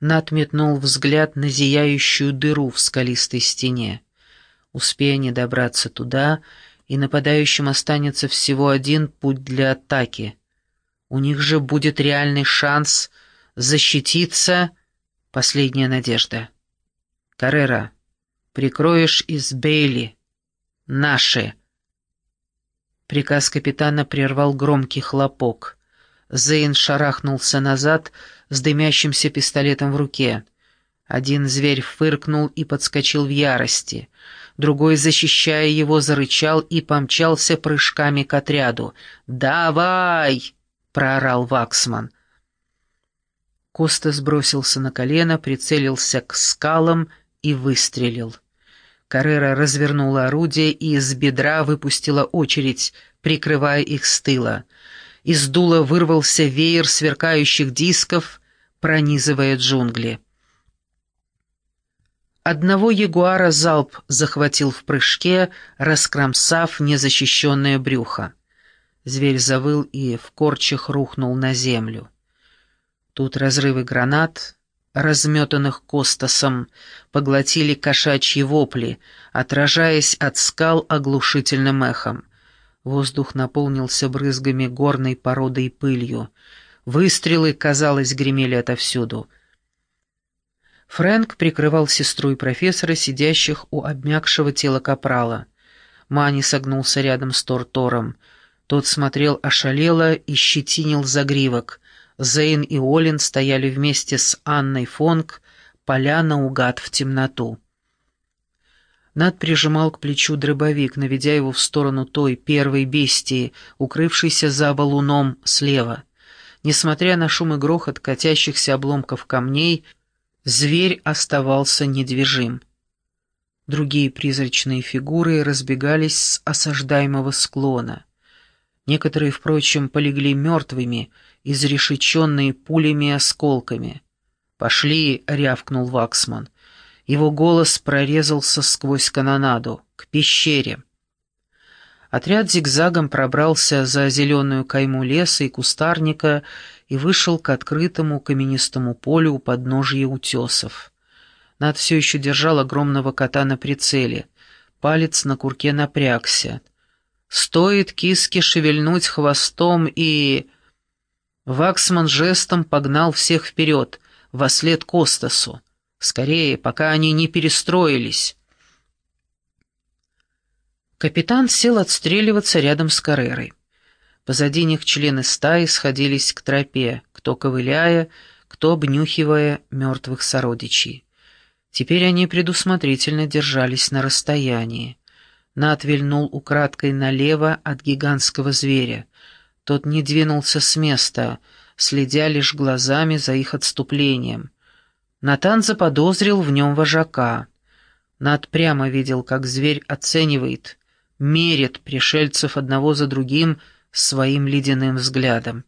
Нат метнул взгляд на зияющую дыру в скалистой стене. Успея не добраться туда, и нападающим останется всего один путь для атаки. У них же будет реальный шанс защититься. Последняя надежда. Каррера, прикроешь из Бейли. Наши. Приказ капитана прервал громкий хлопок. Зейн шарахнулся назад с дымящимся пистолетом в руке. Один зверь фыркнул и подскочил в ярости. Другой, защищая его, зарычал и помчался прыжками к отряду. «Давай!» — проорал Ваксман. Коста сбросился на колено, прицелился к скалам и выстрелил. Каррера развернула орудие и из бедра выпустила очередь, прикрывая их с тыла. Из дула вырвался веер сверкающих дисков, пронизывая джунгли. Одного ягуара залп захватил в прыжке, раскромсав незащищенное брюхо. Зверь завыл и в корчах рухнул на землю. Тут разрывы гранат, разметанных Костасом, поглотили кошачьи вопли, отражаясь от скал оглушительным эхом. Воздух наполнился брызгами горной породы и пылью. Выстрелы, казалось, гремели отовсюду. Фрэнк прикрывал сестру и профессора, сидящих у обмякшего тела капрала. Мани согнулся рядом с Тортором. Тот смотрел ошалело и щетинил загривок. Зейн и Олин стояли вместе с Анной Фонг, поля наугад в темноту. Над прижимал к плечу дробовик, наведя его в сторону той первой бестии, укрывшейся за валуном слева. Несмотря на шум и грохот катящихся обломков камней, Зверь оставался недвижим. Другие призрачные фигуры разбегались с осаждаемого склона. Некоторые, впрочем, полегли мертвыми, изрешеченные пулями и осколками. «Пошли!» — рявкнул Ваксман. Его голос прорезался сквозь канонаду, к пещере. Отряд зигзагом пробрался за зеленую кайму леса и кустарника и вышел к открытому каменистому полю у подножия утесов. Над все еще держал огромного кота на прицеле. Палец на курке напрягся. Стоит киске шевельнуть хвостом и... Ваксман жестом погнал всех вперед, во след Костасу. Скорее, пока они не перестроились. Капитан сел отстреливаться рядом с Каррерой. Позади них члены стаи сходились к тропе, кто ковыляя, кто обнюхивая мертвых сородичей. Теперь они предусмотрительно держались на расстоянии. Нат вильнул украдкой налево от гигантского зверя. Тот не двинулся с места, следя лишь глазами за их отступлением. Натан заподозрил в нем вожака. Над прямо видел, как зверь оценивает, мерит пришельцев одного за другим — своим ледяным взглядом.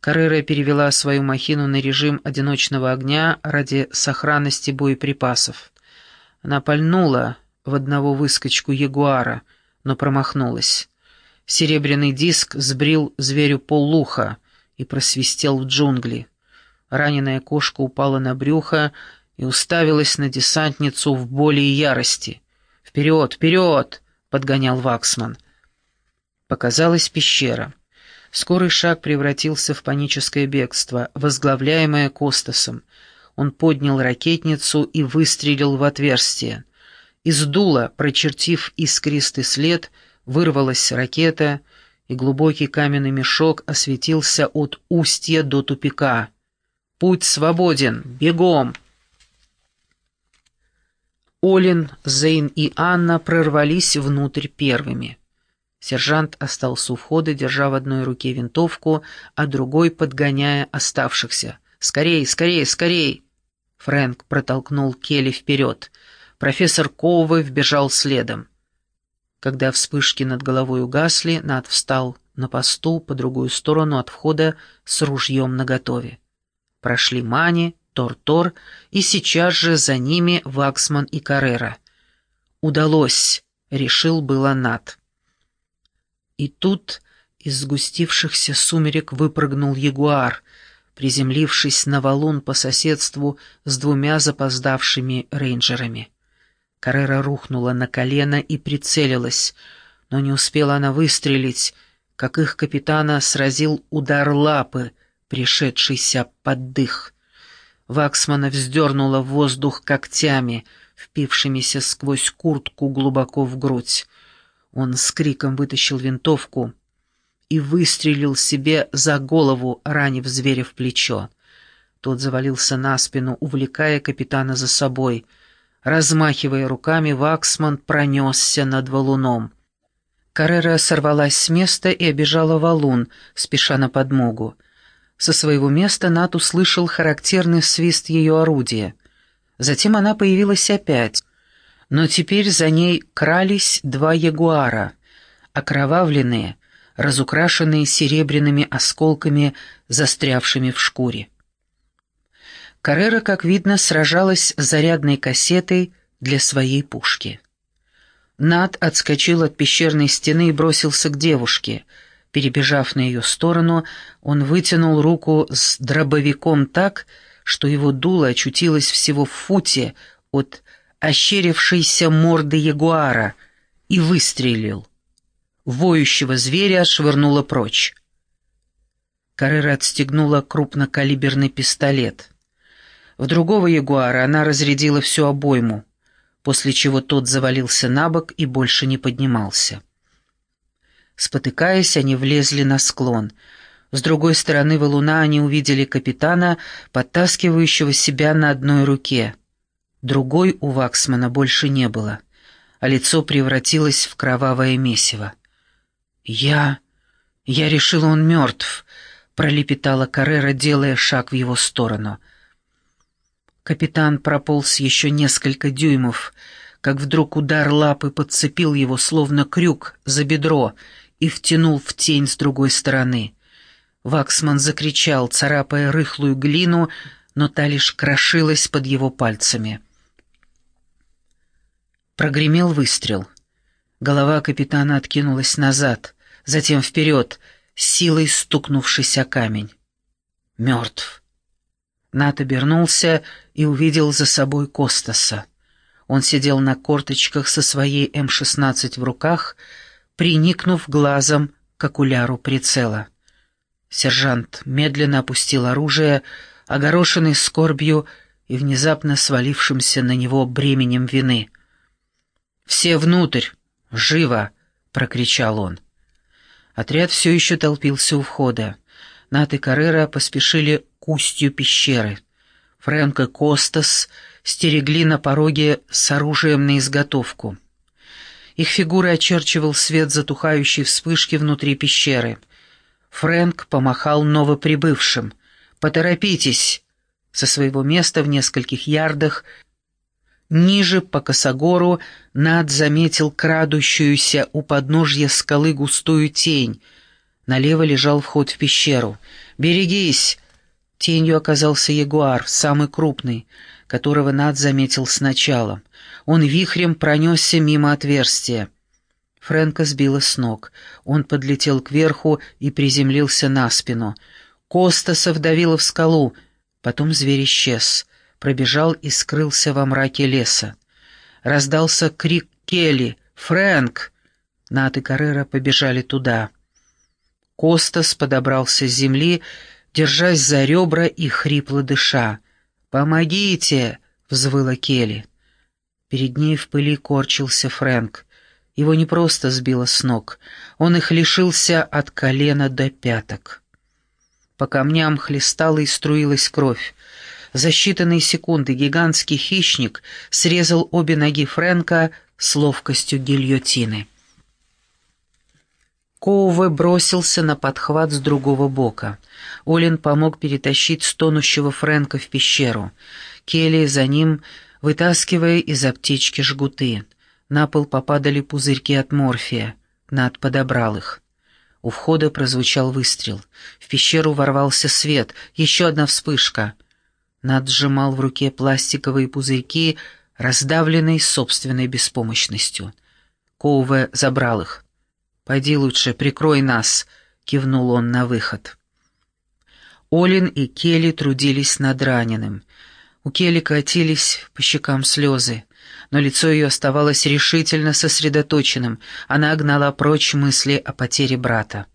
Каррера перевела свою махину на режим одиночного огня ради сохранности боеприпасов. Она пальнула в одного выскочку ягуара, но промахнулась. Серебряный диск сбрил зверю полуха и просвистел в джунгли. Раненая кошка упала на брюхо и уставилась на десантницу в боли и ярости. «Вперед, вперед!» — подгонял Ваксман — Показалась пещера. Скорый шаг превратился в паническое бегство, возглавляемое Костасом. Он поднял ракетницу и выстрелил в отверстие. Из дула, прочертив искристый след, вырвалась ракета, и глубокий каменный мешок осветился от устья до тупика. «Путь свободен! Бегом!» Олин, Зейн и Анна прорвались внутрь первыми. Сержант остался у входа, держа в одной руке винтовку, а другой подгоняя оставшихся. «Скорей, скорей, скорей!» Фрэнк протолкнул Келли вперед. Профессор Коувы вбежал следом. Когда вспышки над головой угасли, Над встал на посту по другую сторону от входа с ружьем наготове. Прошли Мани, Тор-Тор, и сейчас же за ними Ваксман и Каррера. «Удалось!» — решил было Над. И тут из сгустившихся сумерек выпрыгнул ягуар, приземлившись на валун по соседству с двумя запоздавшими рейнджерами. Каррера рухнула на колено и прицелилась, но не успела она выстрелить, как их капитана сразил удар лапы, пришедшийся под дых. Ваксмана вздернула воздух когтями, впившимися сквозь куртку глубоко в грудь. Он с криком вытащил винтовку и выстрелил себе за голову, ранив зверя в плечо. Тот завалился на спину, увлекая капитана за собой. Размахивая руками, Ваксман пронесся над валуном. Каррера сорвалась с места и обежала валун, спеша на подмогу. Со своего места Нат услышал характерный свист ее орудия. Затем она появилась опять. Но теперь за ней крались два ягуара, окровавленные, разукрашенные серебряными осколками, застрявшими в шкуре. Каррера, как видно, сражалась с зарядной кассетой для своей пушки. Над отскочил от пещерной стены и бросился к девушке — Перебежав на ее сторону, он вытянул руку с дробовиком так, что его дуло очутилось всего в футе от ощерившейся морды ягуара, и выстрелил. Воющего зверя отшвырнуло прочь. Каррера отстегнула крупнокалиберный пистолет. В другого ягуара она разрядила всю обойму, после чего тот завалился на бок и больше не поднимался. Спотыкаясь, они влезли на склон. С другой стороны валуна они увидели капитана, подтаскивающего себя на одной руке. Другой у Ваксмана больше не было, а лицо превратилось в кровавое месиво. «Я... я решила, он мертв», — пролепетала Каррера, делая шаг в его сторону. Капитан прополз еще несколько дюймов, как вдруг удар лапы подцепил его, словно крюк, за бедро, и втянул в тень с другой стороны. Ваксман закричал, царапая рыхлую глину, но та лишь крошилась под его пальцами. Прогремел выстрел. Голова капитана откинулась назад, затем вперед, силой стукнувшись о камень. Мертв. Нат обернулся и увидел за собой Костаса. Он сидел на корточках со своей М-16 в руках, приникнув глазом к окуляру прицела. Сержант медленно опустил оружие, огорошенный скорбью и внезапно свалившимся на него бременем вины. «Все внутрь! Живо!» — прокричал он. Отряд все еще толпился у входа. Нат и Каррера поспешили к устью пещеры. Фрэнк и Костас стерегли на пороге с оружием на изготовку. Их фигуры очерчивал свет затухающей вспышки внутри пещеры. Фрэнк помахал новоприбывшим. «Поторопитесь!» Со своего места в нескольких ярдах Ниже, по косогору, Над заметил крадущуюся у подножья скалы густую тень. Налево лежал вход в пещеру. «Берегись!» Тенью оказался ягуар, самый крупный, которого Над заметил сначала. Он вихрем пронесся мимо отверстия. Фрэнка сбила с ног. Он подлетел кверху и приземлился на спину. Костаса вдавила в скалу. Потом зверь исчез. Пробежал и скрылся во мраке леса. Раздался крик Келли. «Фрэнк!» Нат и Каррера побежали туда. Костас подобрался с земли, держась за ребра и хрипло дыша. «Помогите!» — взвыла Келли. Перед ней в пыли корчился Фрэнк. Его не просто сбило с ног, он их лишился от колена до пяток. По камням хлестала и струилась кровь. За считанные секунды гигантский хищник срезал обе ноги Фрэнка с ловкостью гильотины. Коуве бросился на подхват с другого бока. Олин помог перетащить стонущего Фрэнка в пещеру. Келли за ним вытаскивая из аптечки жгуты. На пол попадали пузырьки от морфия. Над подобрал их. У входа прозвучал выстрел. В пещеру ворвался свет. Еще одна вспышка. Над сжимал в руке пластиковые пузырьки, раздавленные собственной беспомощностью. Коуве забрал их. «Пойди лучше, прикрой нас», — кивнул он на выход. Олин и Келли трудились над раненым. У Келли катились по щекам слезы, но лицо ее оставалось решительно сосредоточенным, она гнала прочь мысли о потере брата.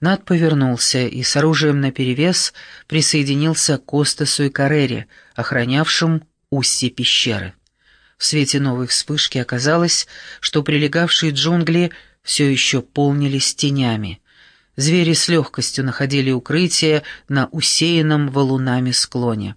Над повернулся и с оружием наперевес присоединился к Костасу и Карере, охранявшим устье пещеры. В свете новой вспышки оказалось, что прилегавшие джунгли все еще полнились тенями. Звери с легкостью находили укрытие на усеянном валунами склоне.